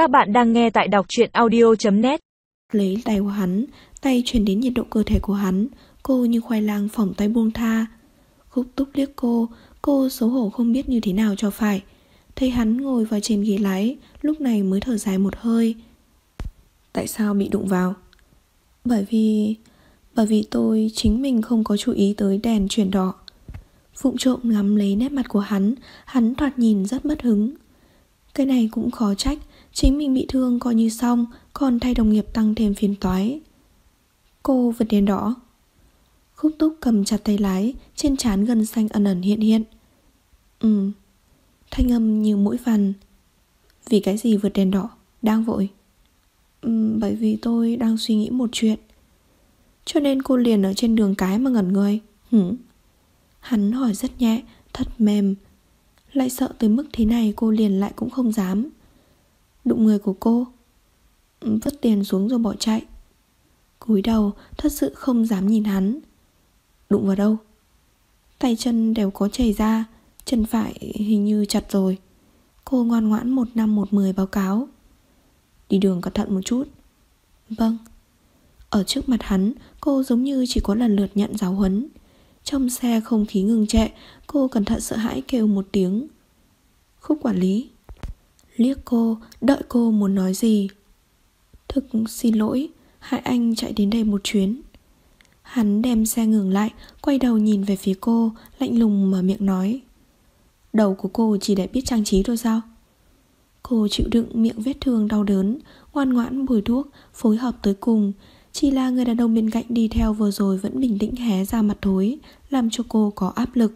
Các bạn đang nghe tại đọc truyện audio.net Lấy tay của hắn, tay truyền đến nhiệt độ cơ thể của hắn, cô như khoai lang phỏng tay buông tha. Khúc túc liếc cô, cô xấu hổ không biết như thế nào cho phải. Thấy hắn ngồi vào trên ghế lái, lúc này mới thở dài một hơi. Tại sao bị đụng vào? Bởi vì... Bởi vì tôi chính mình không có chú ý tới đèn chuyển đỏ. Phụng trộm ngắm lấy nét mặt của hắn, hắn thoạt nhìn rất mất hứng. Cái này cũng khó trách, chính mình bị thương coi như xong, còn thay đồng nghiệp tăng thêm phiền toái. Cô vượt đèn đỏ. Khúc túc cầm chặt tay lái, trên trán gần xanh ẩn ẩn hiện hiện. Ừ, thanh âm như mũi vằn. Vì cái gì vượt đèn đỏ, đang vội. Ừ, bởi vì tôi đang suy nghĩ một chuyện. Cho nên cô liền ở trên đường cái mà ngẩn người. Hử? Hắn hỏi rất nhẹ, thật mềm. Lại sợ tới mức thế này cô liền lại cũng không dám. Đụng người của cô. Ừ, vứt tiền xuống rồi bỏ chạy. cúi đầu, thật sự không dám nhìn hắn. Đụng vào đâu? Tay chân đều có chảy ra, chân phải hình như chặt rồi. Cô ngoan ngoãn một năm một mười báo cáo. Đi đường cẩn thận một chút. Vâng. Ở trước mặt hắn, cô giống như chỉ có lần lượt nhận giáo huấn. Trong xe không khí ngừng trệ Cô cẩn thận sợ hãi kêu một tiếng Khúc quản lý Liếc cô Đợi cô muốn nói gì. Thực xin lỗi hai anh chạy đến đây một chuyến. Hắn đem xe ngừng lại Quay đầu nhìn về phía cô Lạnh lùng mở miệng nói. Đầu của cô chỉ để biết trang trí thôi sao? Cô chịu đựng miệng vết thương đau đớn Ngoan ngoãn bùi thuốc Phối hợp tới cùng. Chỉ là người đàn ông bên cạnh đi theo vừa rồi vẫn bình tĩnh hé ra mặt thối, làm cho cô có áp lực.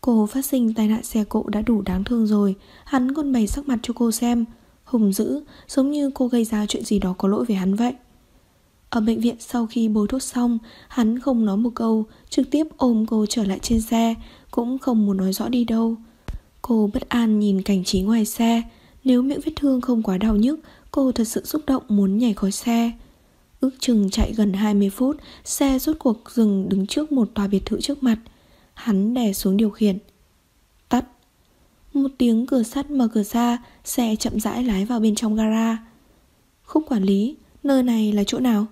Cô phát sinh tai nạn xe cộ đã đủ đáng thương rồi, hắn còn bày sắc mặt cho cô xem, hùng dữ, giống như cô gây ra chuyện gì đó có lỗi về hắn vậy. Ở bệnh viện sau khi bôi thuốc xong, hắn không nói một câu, trực tiếp ôm cô trở lại trên xe, cũng không muốn nói rõ đi đâu. Cô bất an nhìn cảnh trí ngoài xe, nếu miệng vết thương không quá đau nhức, cô thật sự xúc động muốn nhảy khỏi xe. Ước chừng chạy gần 20 phút, xe rốt cuộc dừng đứng trước một tòa biệt thự trước mặt. Hắn đè xuống điều khiển. Tắt. Một tiếng cửa sắt mở cửa ra, xe chậm rãi lái vào bên trong gara. Khúc quản lý, nơi này là chỗ nào?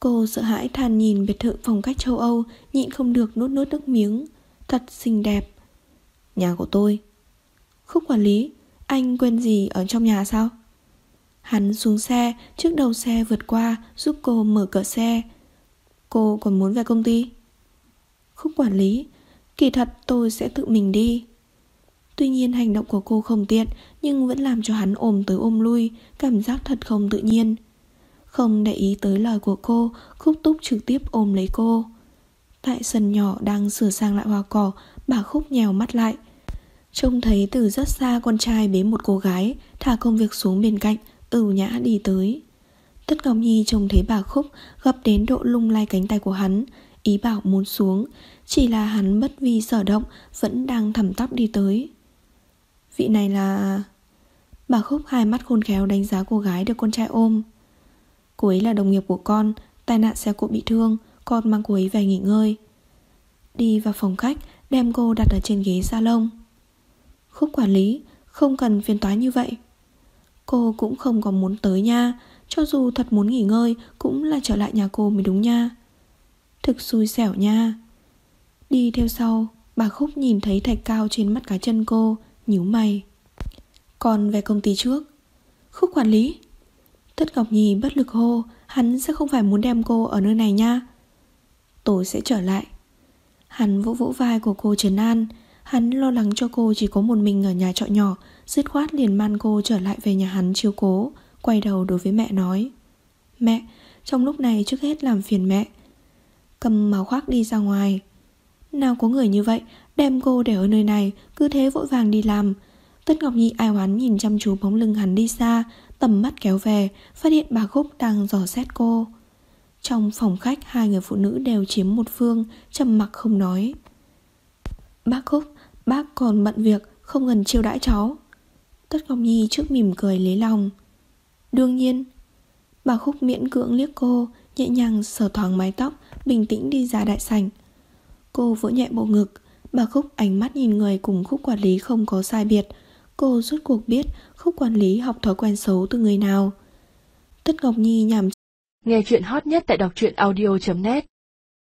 Cô sợ hãi than nhìn biệt thự phong cách châu Âu, nhịn không được nuốt nuốt nước miếng. Thật xinh đẹp. Nhà của tôi. Khúc quản lý, anh quên gì ở trong nhà sao? Hắn xuống xe, trước đầu xe vượt qua, giúp cô mở cửa xe. Cô còn muốn về công ty? Khúc quản lý, kỳ thật tôi sẽ tự mình đi. Tuy nhiên hành động của cô không tiện, nhưng vẫn làm cho hắn ôm tới ôm lui, cảm giác thật không tự nhiên. Không để ý tới lời của cô, Khúc Túc trực tiếp ôm lấy cô. Tại sân nhỏ đang sửa sang lại hoa cỏ, bà Khúc nhèo mắt lại. Trông thấy từ rất xa con trai bế một cô gái, thả công việc xuống bên cạnh, ưu nhã đi tới. Tất Ngọc Nhi trông thấy bà Khúc gấp đến độ lung lay cánh tay của hắn, ý bảo muốn xuống, chỉ là hắn bất vi sở động vẫn đang thầm tóc đi tới. Vị này là... Bà Khúc hai mắt khôn khéo đánh giá cô gái được con trai ôm. Cô ấy là đồng nghiệp của con, tai nạn xe cộ bị thương, con mang cô ấy về nghỉ ngơi. Đi vào phòng khách, đem cô đặt ở trên ghế salon. Khúc quản lý, không cần phiền toái như vậy. Cô cũng không có muốn tới nha Cho dù thật muốn nghỉ ngơi Cũng là trở lại nhà cô mới đúng nha Thực xui xẻo nha. Đi theo sau Bà Khúc nhìn thấy thạch cao trên mắt cá chân cô nhíu mày. Còn về công ty trước? Khúc quản lý Tất Ngọc Nhi bất lực hô Hắn sẽ không phải muốn đem cô ở nơi này nha. Tôi sẽ trở lại. Hắn vỗ vỗ vai của cô Trần An Hắn lo lắng cho cô chỉ có một mình ở nhà trọ nhỏ Dứt khoát liền man cô trở lại về nhà hắn chiếu cố Quay đầu đối với mẹ nói. Mẹ, trong lúc này trước hết làm phiền mẹ Cầm máu khoác đi ra ngoài. Nào có người như vậy, Đem cô để ở nơi này, Cứ thế vội vàng đi làm. Tất Ngọc Nhi ai oán nhìn chăm chú bóng lưng hắn đi xa, Tầm mắt kéo về, Phát hiện bà Khúc đang dò xét cô. Trong phòng khách, Hai người phụ nữ đều chiếm một phương, trầm mặc không nói. Bác Khúc, Bác còn bận việc, Không cần chiêu đãi cháu. Tất Ngọc Nhi trước mỉm cười lấy lòng. Đương nhiên. Bà Khúc miễn cưỡng liếc cô, Nhẹ nhàng sờ thoáng mái tóc Bình tĩnh đi ra đại sảnh. Cô vỗ nhẹ bộ ngực, Bà Khúc ánh mắt nhìn người cùng Khúc quản lý không có sai biệt. Cô rốt cuộc biết khúc quản lý học thói quen xấu từ người nào. Tất Ngọc Nhi nhằm Nghe chuyện hot nhất tại đọc truyện audio.net